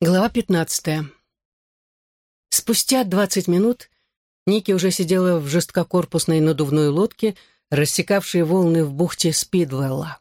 Глава 15. Спустя 20 минут Ники уже сидела в жесткокорпусной надувной лодке, рассекавшей волны в бухте Спидвелла.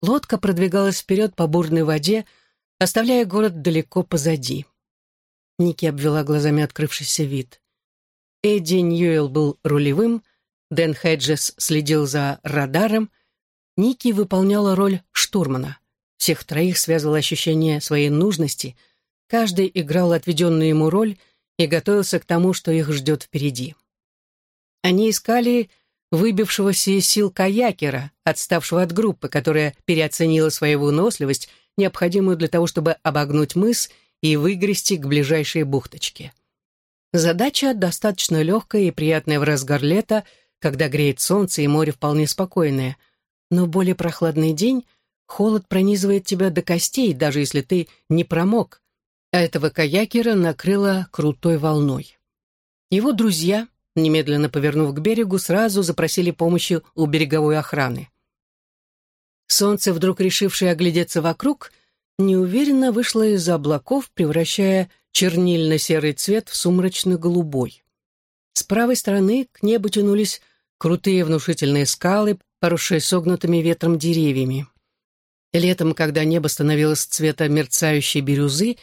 Лодка продвигалась вперед по бурной воде, оставляя город далеко позади. Ники обвела глазами открывшийся вид. Эдди Ньюэлл был рулевым, Дэн Хеджес следил за радаром, Ники выполняла роль штурмана. Всех троих связывало ощущение своей нужности — Каждый играл отведенную ему роль и готовился к тому, что их ждет впереди. Они искали выбившегося из сил каякера, отставшего от группы, которая переоценила свою выносливость, необходимую для того, чтобы обогнуть мыс и выгрести к ближайшей бухточке. Задача достаточно легкая и приятная в разгар лета, когда греет солнце и море вполне спокойное, но более прохладный день холод пронизывает тебя до костей, даже если ты не промок, а этого каякера накрыло крутой волной. Его друзья, немедленно повернув к берегу, сразу запросили помощи у береговой охраны. Солнце, вдруг решившее оглядеться вокруг, неуверенно вышло из-за облаков, превращая чернильно-серый цвет в сумрачно-голубой. С правой стороны к небу тянулись крутые внушительные скалы, поросшие согнутыми ветром деревьями. Летом, когда небо становилось цвета мерцающей бирюзы,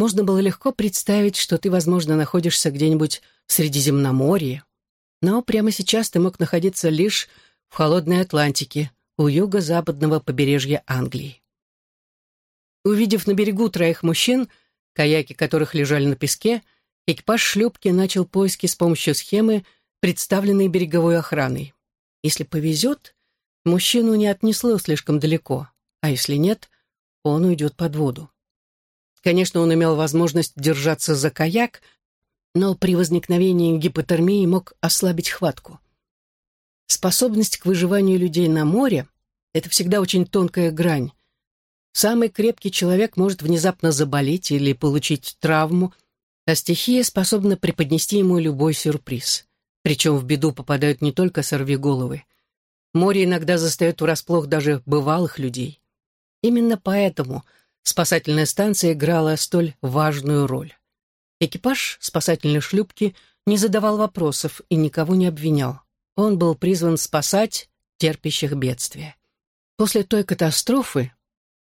можно было легко представить, что ты, возможно, находишься где-нибудь в Средиземноморье. Но прямо сейчас ты мог находиться лишь в холодной Атлантике, у юго-западного побережья Англии. Увидев на берегу троих мужчин, каяки которых лежали на песке, экипаж шлюпки начал поиски с помощью схемы, представленной береговой охраной. Если повезет, мужчину не отнесло слишком далеко, а если нет, он уйдет под воду. Конечно, он имел возможность держаться за каяк, но при возникновении гипотермии мог ослабить хватку. Способность к выживанию людей на море — это всегда очень тонкая грань. Самый крепкий человек может внезапно заболеть или получить травму, а стихия способна преподнести ему любой сюрприз. Причем в беду попадают не только сорвиголовы. Море иногда застает врасплох даже бывалых людей. Именно поэтому — спасательная станция играла столь важную роль. Экипаж спасательной шлюпки не задавал вопросов и никого не обвинял. Он был призван спасать терпящих бедствия. После той катастрофы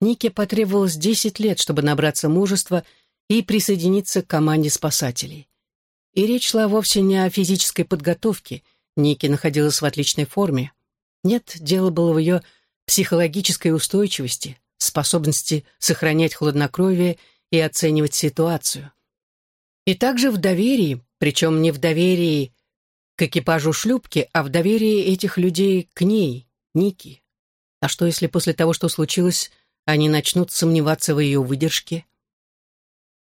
Нике потребовалось 10 лет, чтобы набраться мужества и присоединиться к команде спасателей. И речь шла вовсе не о физической подготовке, Ники находилась в отличной форме. Нет, дело было в ее психологической устойчивости, способности сохранять хладнокровие и оценивать ситуацию. И также в доверии, причем не в доверии к экипажу шлюпки, а в доверии этих людей к ней, Ники. А что, если после того, что случилось, они начнут сомневаться в ее выдержке?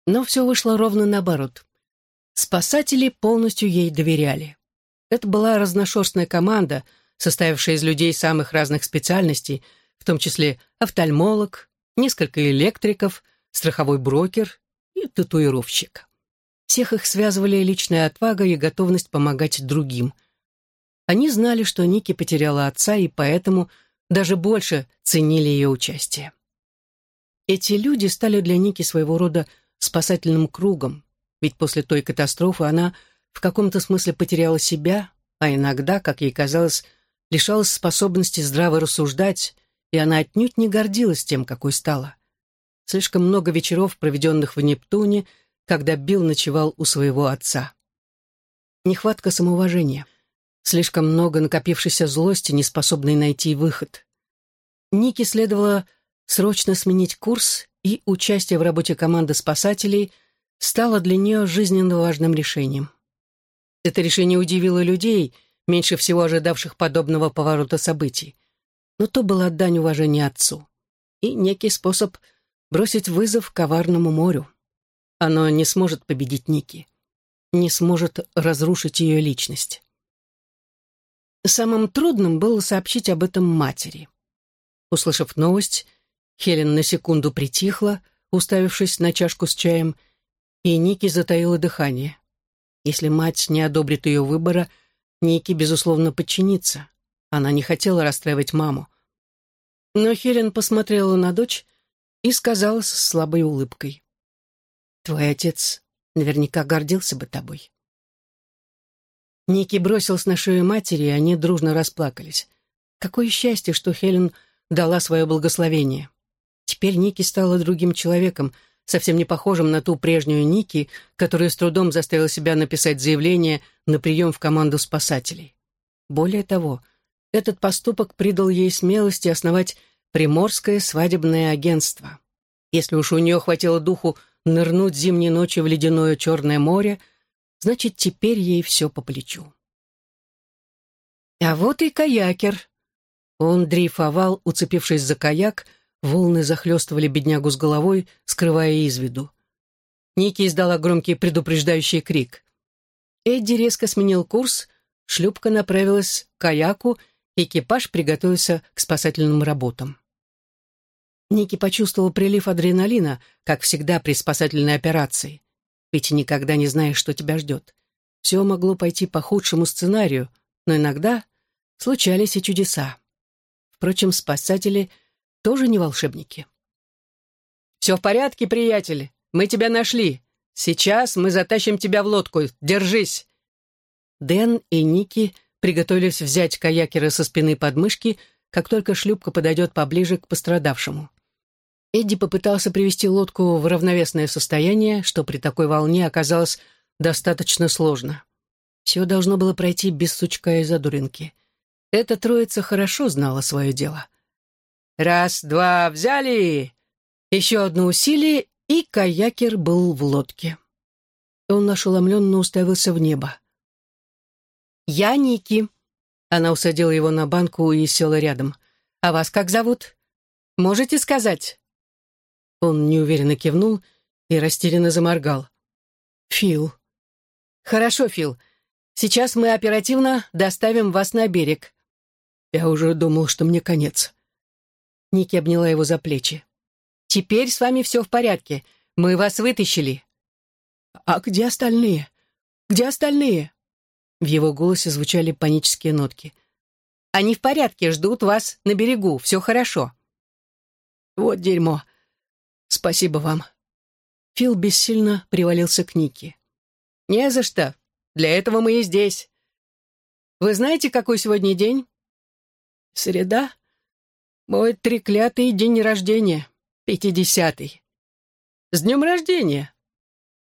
Но все вышло ровно наоборот. Спасатели полностью ей доверяли. Это была разношерстная команда, состоявшая из людей самых разных специальностей – в том числе офтальмолог, несколько электриков, страховой брокер и татуировщик. Всех их связывали личная отвага и готовность помогать другим. Они знали, что Ники потеряла отца, и поэтому даже больше ценили ее участие. Эти люди стали для Ники своего рода спасательным кругом, ведь после той катастрофы она в каком-то смысле потеряла себя, а иногда, как ей казалось, лишалась способности здраво рассуждать и она отнюдь не гордилась тем, какой стала. Слишком много вечеров, проведенных в Нептуне, когда Билл ночевал у своего отца. Нехватка самоуважения. Слишком много накопившейся злости, не способной найти выход. Нике следовало срочно сменить курс, и участие в работе команды спасателей стало для нее жизненно важным решением. Это решение удивило людей, меньше всего ожидавших подобного поворота событий но то была дань уважения отцу и некий способ бросить вызов коварному морю. Оно не сможет победить Ники, не сможет разрушить ее личность. Самым трудным было сообщить об этом матери. Услышав новость, Хелен на секунду притихла, уставившись на чашку с чаем, и Ники затаила дыхание. Если мать не одобрит ее выбора, Ники, безусловно, подчинится. Она не хотела расстраивать маму. Но Хелен посмотрела на дочь и сказала с слабой улыбкой. Твой отец наверняка гордился бы тобой. Ники бросился на шею матери, и они дружно расплакались. Какое счастье, что Хелен дала свое благословение. Теперь Ники стала другим человеком, совсем не похожим на ту прежнюю Ники, которая с трудом заставила себя написать заявление на прием в команду спасателей. Более того, этот поступок придал ей смелости основать Приморское свадебное агентство. Если уж у нее хватило духу нырнуть зимней ночью в ледяное Черное море, значит, теперь ей все по плечу. А вот и каякер. Он дрейфовал, уцепившись за каяк, волны захлестывали беднягу с головой, скрывая из виду. Ники издала громкий предупреждающий крик. Эдди резко сменил курс, шлюпка направилась к каяку, экипаж приготовился к спасательным работам. Ники почувствовал прилив адреналина, как всегда при спасательной операции. Ведь никогда не знаешь, что тебя ждет. Все могло пойти по худшему сценарию, но иногда случались и чудеса. Впрочем, спасатели тоже не волшебники. «Все в порядке, приятель. Мы тебя нашли. Сейчас мы затащим тебя в лодку. Держись!» Дэн и Ники приготовились взять каякера со спины подмышки, как только шлюпка подойдет поближе к пострадавшему. Эдди попытался привести лодку в равновесное состояние, что при такой волне оказалось достаточно сложно. Все должно было пройти без сучка и задуринки. Эта троица хорошо знала свое дело. «Раз, два, взяли!» Еще одно усилие, и каякер был в лодке. Он ошеломленно уставился в небо. «Я Ники». Она усадила его на банку и села рядом. «А вас как зовут? Можете сказать?» Он неуверенно кивнул и растерянно заморгал. «Фил». «Хорошо, Фил. Сейчас мы оперативно доставим вас на берег». Я уже думал, что мне конец. Ники обняла его за плечи. «Теперь с вами все в порядке. Мы вас вытащили». «А где остальные? Где остальные?» В его голосе звучали панические нотки. «Они в порядке, ждут вас на берегу. Все хорошо». «Вот дерьмо. Спасибо вам». Фил бессильно привалился к Нике. «Не за что. Для этого мы и здесь. Вы знаете, какой сегодня день?» «Среда. Мой треклятый день рождения. Пятидесятый. С днем рождения!»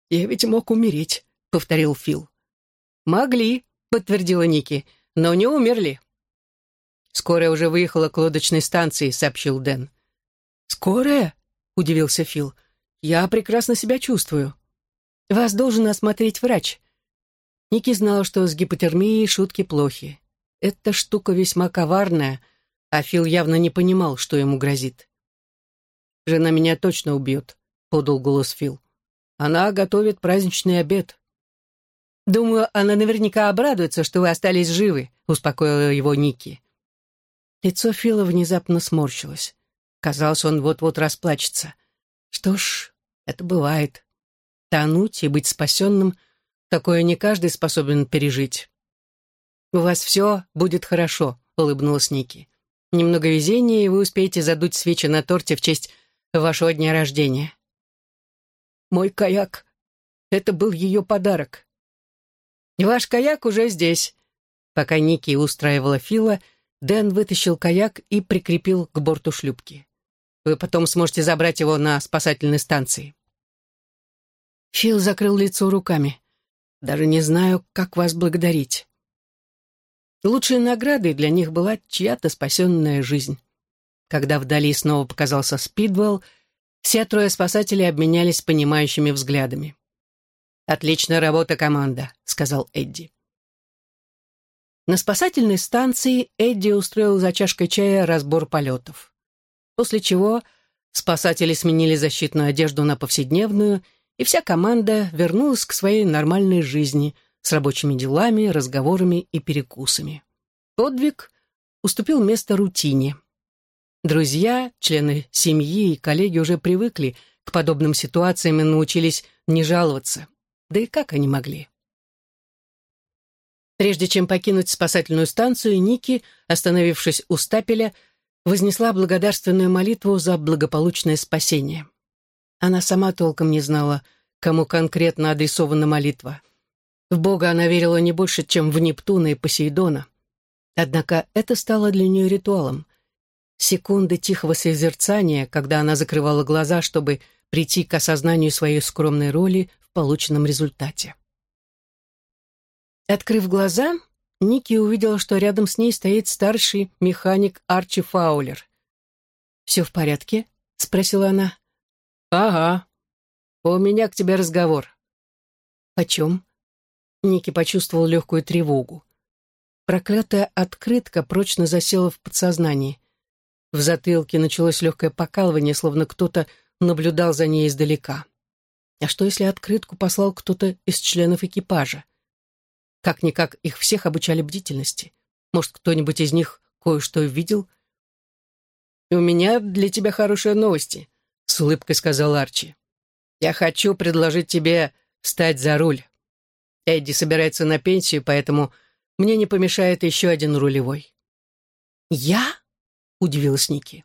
«Я ведь мог умереть», — повторил Фил. «Могли», — подтвердила Ники, — «но не умерли». «Скорая уже выехала к лодочной станции», — сообщил Дэн. «Скорая?» — удивился Фил. «Я прекрасно себя чувствую. Вас должен осмотреть врач». Ники знал, что с гипотермией шутки плохи. Эта штука весьма коварная, а Фил явно не понимал, что ему грозит. «Жена меня точно убьет», — подал голос Фил. «Она готовит праздничный обед». «Думаю, она наверняка обрадуется, что вы остались живы», — успокоила его Ники. Лицо Фила внезапно сморщилось. Казалось, он вот-вот расплачется. Что ж, это бывает. Тонуть и быть спасенным — такое не каждый способен пережить. «У вас все будет хорошо», — улыбнулась Ники. «Немного везения, и вы успеете задуть свечи на торте в честь вашего дня рождения». «Мой каяк. Это был ее подарок». «Ваш каяк уже здесь». Пока Ники устраивала Фила, Дэн вытащил каяк и прикрепил к борту шлюпки. Вы потом сможете забрать его на спасательной станции». Фил закрыл лицо руками. «Даже не знаю, как вас благодарить». Лучшей наградой для них была чья-то спасенная жизнь. Когда вдали снова показался Спидвелл, все трое спасателей обменялись понимающими взглядами. «Отличная работа, команда», — сказал Эдди. На спасательной станции Эдди устроил за чашкой чая разбор полетов после чего спасатели сменили защитную одежду на повседневную, и вся команда вернулась к своей нормальной жизни с рабочими делами, разговорами и перекусами. Подвиг уступил место рутине. Друзья, члены семьи и коллеги уже привыкли к подобным ситуациям и научились не жаловаться. Да и как они могли? Прежде чем покинуть спасательную станцию, Ники, остановившись у стапеля, вознесла благодарственную молитву за благополучное спасение. Она сама толком не знала, кому конкретно адресована молитва. В Бога она верила не больше, чем в Нептуна и Посейдона. Однако это стало для нее ритуалом. Секунды тихого созерцания, когда она закрывала глаза, чтобы прийти к осознанию своей скромной роли полученном результате. Открыв глаза, Ники увидела, что рядом с ней стоит старший механик Арчи Фаулер. «Все в порядке?» — спросила она. «Ага. У меня к тебе разговор». «О чем?» Ники почувствовал легкую тревогу. Проклятая открытка прочно засела в подсознании. В затылке началось легкое покалывание, словно кто-то наблюдал за ней издалека. А что, если открытку послал кто-то из членов экипажа? Как-никак их всех обучали бдительности. Может, кто-нибудь из них кое-что видел? «У меня для тебя хорошие новости», — с улыбкой сказал Арчи. «Я хочу предложить тебе встать за руль. Эдди собирается на пенсию, поэтому мне не помешает еще один рулевой». «Я?» — удивилась Ники.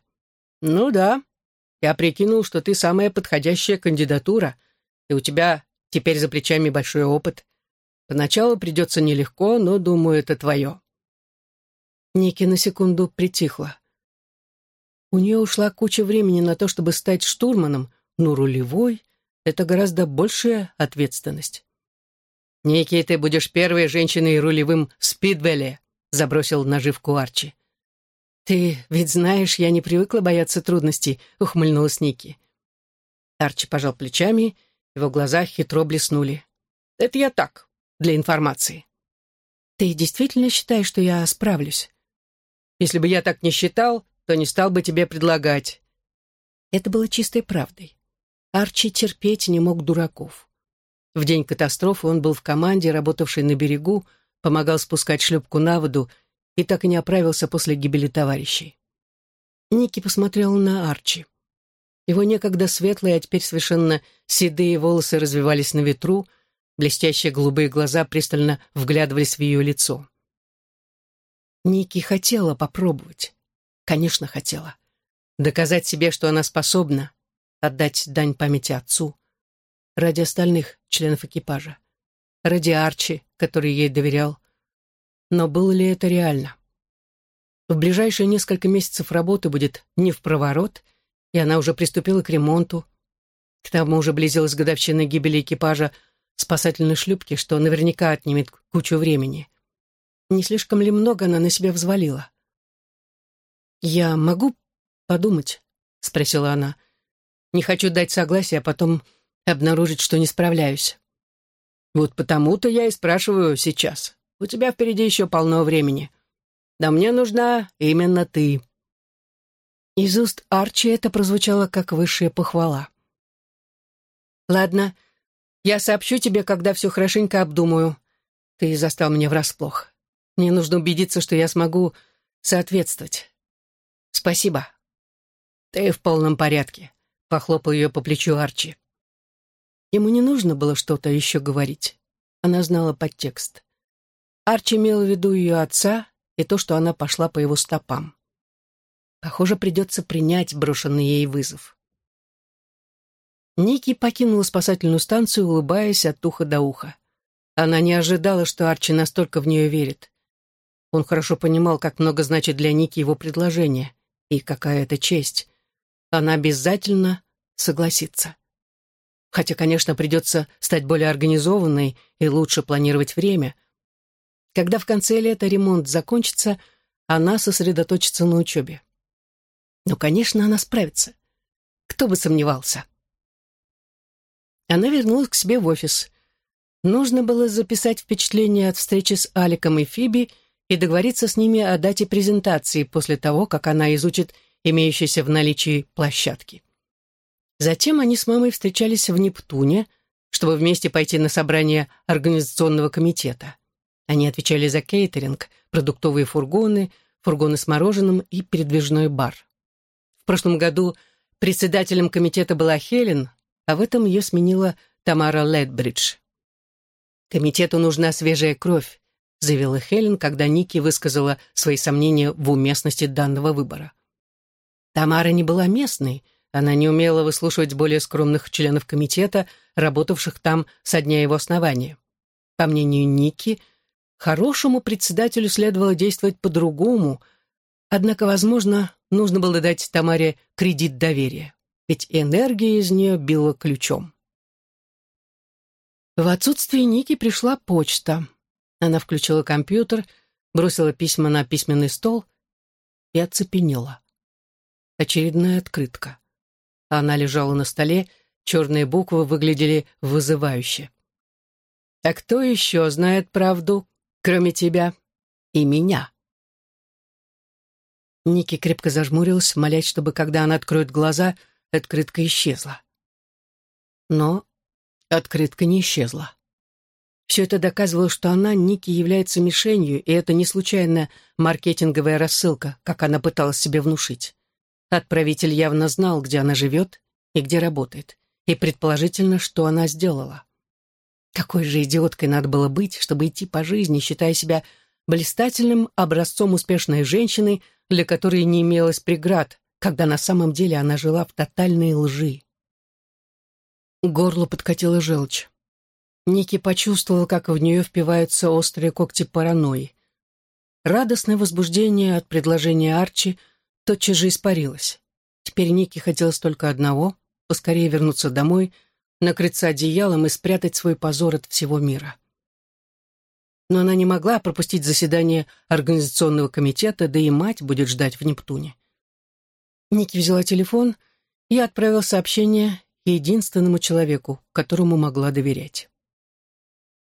«Ну да. Я прикинул, что ты самая подходящая кандидатура, и у тебя теперь за плечами большой опыт. Поначалу придется нелегко, но, думаю, это твое». Ники на секунду притихла. У нее ушла куча времени на то, чтобы стать штурманом, но рулевой — это гораздо большая ответственность. «Ники, ты будешь первой женщиной рулевым в Спидвелле», — забросил наживку Арчи. «Ты ведь знаешь, я не привыкла бояться трудностей», — ухмыльнулась Ники. Арчи пожал плечами, его глаза хитро блеснули. «Это я так, для информации. Ты действительно считаешь, что я справлюсь? Если бы я так не считал, то не стал бы тебе предлагать. Это было чистой правдой. Арчи терпеть не мог дураков. В день катастрофы он был в команде, работавшей на берегу, помогал спускать шлюпку на воду и так и не оправился после гибели товарищей. Ники посмотрел на Арчи. Его некогда светлые, а теперь совершенно седые волосы развивались на ветру, Блестящие голубые глаза пристально вглядывались в ее лицо. Ники хотела попробовать. Конечно, хотела. Доказать себе, что она способна, отдать дань памяти отцу. Ради остальных членов экипажа. Ради Арчи, который ей доверял. Но было ли это реально? В ближайшие несколько месяцев работы будет не в проворот, и она уже приступила к ремонту. К тому же близилась годовщина гибели экипажа спасательной шлюпки, что наверняка отнимет кучу времени. Не слишком ли много она на себя взвалила? «Я могу подумать?» — спросила она. «Не хочу дать согласие, а потом обнаружить, что не справляюсь». «Вот потому-то я и спрашиваю сейчас. У тебя впереди еще полно времени. Да мне нужна именно ты». Из уст Арчи это прозвучало как высшая похвала. «Ладно, я сообщу тебе, когда все хорошенько обдумаю. Ты застал меня врасплох. Мне нужно убедиться, что я смогу соответствовать. Спасибо. Ты в полном порядке, — похлопал ее по плечу Арчи. Ему не нужно было что-то еще говорить. Она знала подтекст. Арчи имел в виду ее отца и то, что она пошла по его стопам. Похоже, придется принять брошенный ей вызов. Ники покинула спасательную станцию, улыбаясь от уха до уха. Она не ожидала, что Арчи настолько в нее верит. Он хорошо понимал, как много значит для Ники его предложение, и какая это честь. Она обязательно согласится. Хотя, конечно, придется стать более организованной и лучше планировать время. Когда в конце лета ремонт закончится, она сосредоточится на учебе. Но, конечно, она справится. Кто бы сомневался. Она вернулась к себе в офис. Нужно было записать впечатление от встречи с Аликом и Фиби и договориться с ними о дате презентации после того, как она изучит имеющиеся в наличии площадки. Затем они с мамой встречались в Нептуне, чтобы вместе пойти на собрание организационного комитета. Они отвечали за кейтеринг, продуктовые фургоны, фургоны с мороженым и передвижной бар. В прошлом году председателем комитета была Хелен, а в этом ее сменила Тамара Ледбридж. «Комитету нужна свежая кровь», заявила Хелен, когда Ники высказала свои сомнения в уместности данного выбора. Тамара не была местной, Она не умела выслушивать более скромных членов комитета, работавших там со дня его основания. По мнению Ники, хорошему председателю следовало действовать по-другому, однако, возможно, нужно было дать Тамаре кредит доверия, ведь энергия из нее била ключом. В отсутствие Ники пришла почта. Она включила компьютер, бросила письма на письменный стол и оцепенела. Очередная открытка. Она лежала на столе, черные буквы выглядели вызывающе. «А кто еще знает правду, кроме тебя и меня?» Ники крепко зажмурилась, молясь, чтобы, когда она откроет глаза, открытка исчезла. Но открытка не исчезла. Все это доказывало, что она, Ники, является мишенью, и это не случайная маркетинговая рассылка, как она пыталась себе внушить. Отправитель явно знал, где она живет и где работает, и предположительно, что она сделала. Какой же идиоткой надо было быть, чтобы идти по жизни, считая себя блистательным образцом успешной женщины, для которой не имелось преград, когда на самом деле она жила в тотальной лжи. Горло подкатила желчь. Ники почувствовал, как в нее впиваются острые когти паранойи. Радостное возбуждение от предложения Арчи тотчас же испарилось. Теперь Ники хотелось только одного — поскорее вернуться домой, накрыться одеялом и спрятать свой позор от всего мира. Но она не могла пропустить заседание организационного комитета, да и мать будет ждать в Нептуне. Ники взяла телефон и отправила сообщение единственному человеку, которому могла доверять.